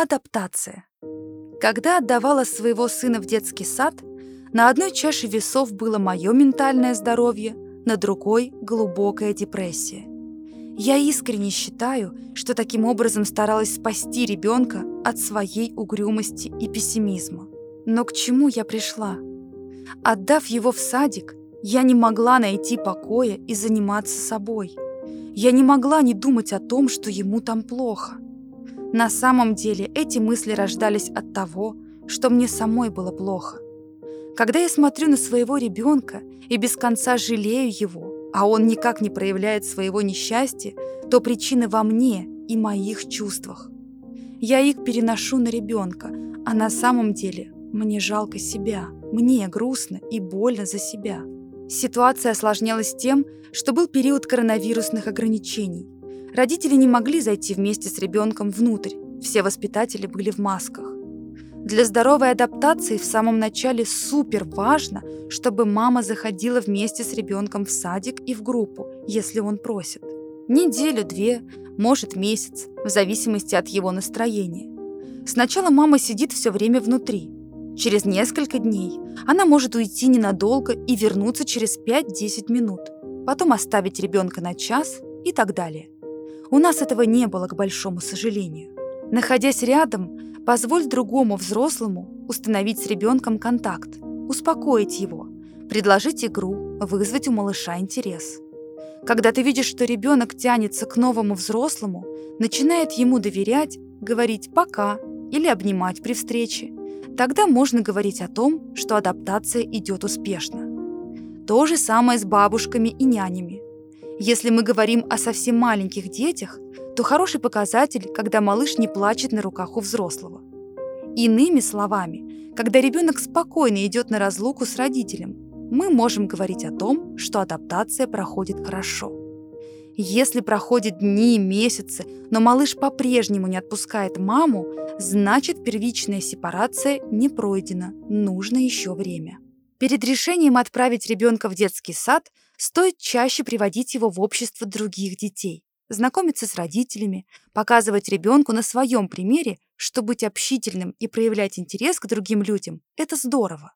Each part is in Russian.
Адаптация. Когда отдавала своего сына в детский сад, на одной чаше весов было мое ментальное здоровье, на другой — глубокая депрессия. Я искренне считаю, что таким образом старалась спасти ребенка от своей угрюмости и пессимизма. Но к чему я пришла? Отдав его в садик, я не могла найти покоя и заниматься собой. Я не могла не думать о том, что ему там плохо. На самом деле эти мысли рождались от того, что мне самой было плохо. Когда я смотрю на своего ребенка и без конца жалею его, а он никак не проявляет своего несчастья, то причина во мне и моих чувствах. Я их переношу на ребенка, а на самом деле мне жалко себя, мне грустно и больно за себя. Ситуация осложнялась тем, что был период коронавирусных ограничений. Родители не могли зайти вместе с ребенком внутрь, все воспитатели были в масках. Для здоровой адаптации в самом начале супер важно, чтобы мама заходила вместе с ребенком в садик и в группу, если он просит. Неделю-две, может месяц, в зависимости от его настроения. Сначала мама сидит все время внутри. Через несколько дней она может уйти ненадолго и вернуться через 5-10 минут, потом оставить ребенка на час и так далее. У нас этого не было, к большому сожалению. Находясь рядом, Позволь другому взрослому установить с ребенком контакт, успокоить его, предложить игру, вызвать у малыша интерес. Когда ты видишь, что ребенок тянется к новому взрослому, начинает ему доверять, говорить «пока» или обнимать при встрече, тогда можно говорить о том, что адаптация идет успешно. То же самое с бабушками и нянями. Если мы говорим о совсем маленьких детях, то хороший показатель, когда малыш не плачет на руках у взрослого. Иными словами, когда ребенок спокойно идет на разлуку с родителем, мы можем говорить о том, что адаптация проходит хорошо. Если проходят дни, и месяцы, но малыш по-прежнему не отпускает маму, значит первичная сепарация не пройдена, нужно еще время. Перед решением отправить ребенка в детский сад стоит чаще приводить его в общество других детей знакомиться с родителями, показывать ребенку на своем примере, что быть общительным и проявлять интерес к другим людям – это здорово.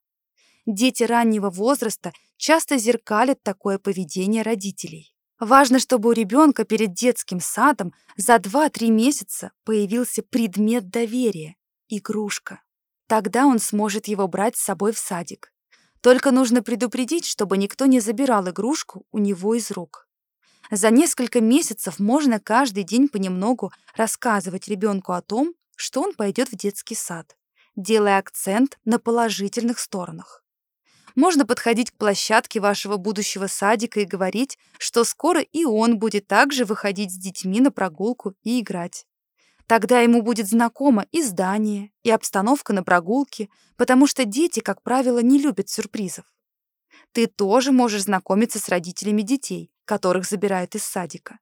Дети раннего возраста часто зеркалят такое поведение родителей. Важно, чтобы у ребенка перед детским садом за 2-3 месяца появился предмет доверия – игрушка. Тогда он сможет его брать с собой в садик. Только нужно предупредить, чтобы никто не забирал игрушку у него из рук. За несколько месяцев можно каждый день понемногу рассказывать ребенку о том, что он пойдет в детский сад, делая акцент на положительных сторонах. Можно подходить к площадке вашего будущего садика и говорить, что скоро и он будет также выходить с детьми на прогулку и играть. Тогда ему будет знакомо и здание, и обстановка на прогулке, потому что дети, как правило, не любят сюрпризов. Ты тоже можешь знакомиться с родителями детей, которых забирают из садика.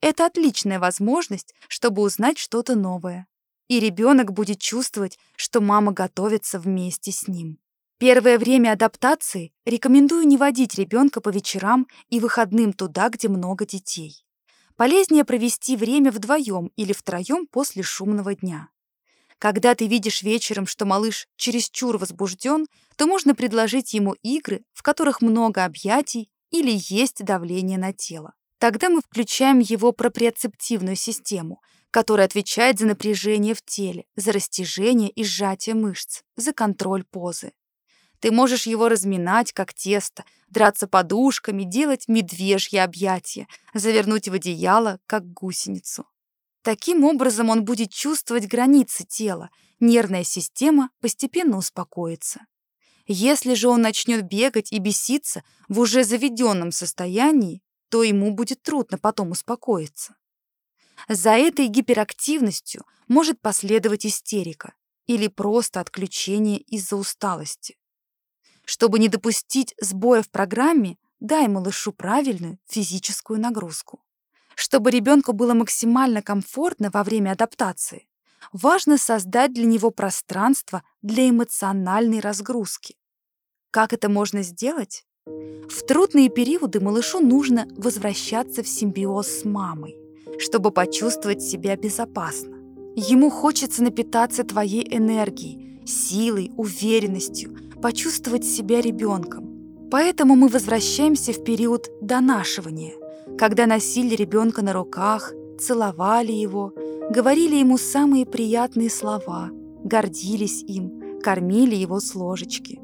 Это отличная возможность, чтобы узнать что-то новое. И ребенок будет чувствовать, что мама готовится вместе с ним. Первое время адаптации рекомендую не водить ребенка по вечерам и выходным туда, где много детей. Полезнее провести время вдвоем или втроем после шумного дня. Когда ты видишь вечером, что малыш чересчур возбужден, то можно предложить ему игры, в которых много объятий или есть давление на тело. Тогда мы включаем его проприоцептивную систему, которая отвечает за напряжение в теле, за растяжение и сжатие мышц, за контроль позы. Ты можешь его разминать, как тесто, драться подушками, делать медвежье объятия, завернуть в одеяло, как гусеницу. Таким образом он будет чувствовать границы тела, нервная система постепенно успокоится. Если же он начнет бегать и беситься в уже заведенном состоянии, то ему будет трудно потом успокоиться. За этой гиперактивностью может последовать истерика или просто отключение из-за усталости. Чтобы не допустить сбоя в программе, дай малышу правильную физическую нагрузку. Чтобы ребенку было максимально комфортно во время адаптации, важно создать для него пространство для эмоциональной разгрузки. Как это можно сделать? В трудные периоды малышу нужно возвращаться в симбиоз с мамой, чтобы почувствовать себя безопасно. Ему хочется напитаться твоей энергией, силой, уверенностью, почувствовать себя ребенком. Поэтому мы возвращаемся в период донашивания, когда носили ребенка на руках, целовали его, говорили ему самые приятные слова, гордились им, кормили его с ложечки.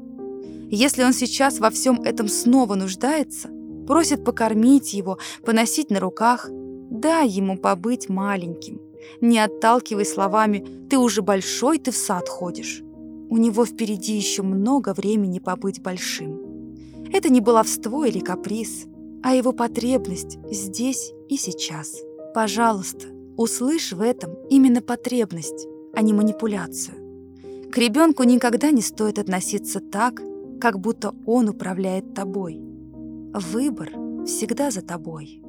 Если он сейчас во всем этом снова нуждается, просит покормить его, поносить на руках, дай ему побыть маленьким. Не отталкивай словами «ты уже большой, ты в сад ходишь». У него впереди еще много времени побыть большим. Это не баловство или каприз, а его потребность здесь и сейчас. Пожалуйста, услышь в этом именно потребность, а не манипуляцию. К ребенку никогда не стоит относиться так, как будто он управляет тобой. Выбор всегда за тобой.